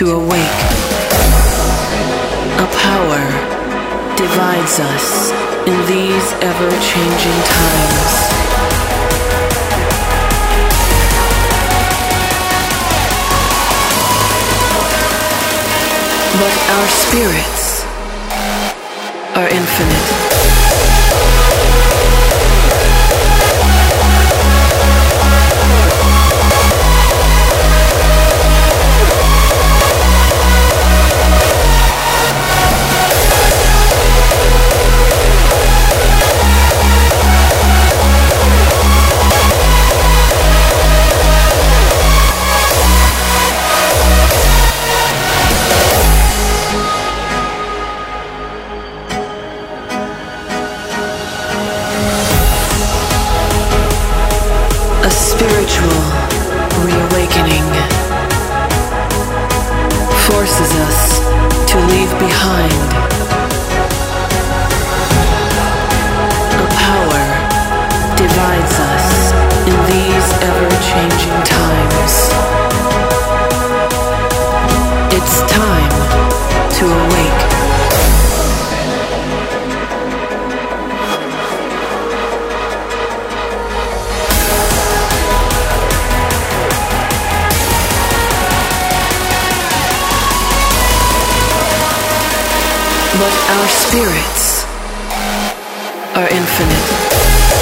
to awake. A power divides us in these ever changing times. But our spirits are infinite. Spiritual reawakening forces us to leave behind a power divides us in these ever changing times. It's time to awake. But our spirits are infinite.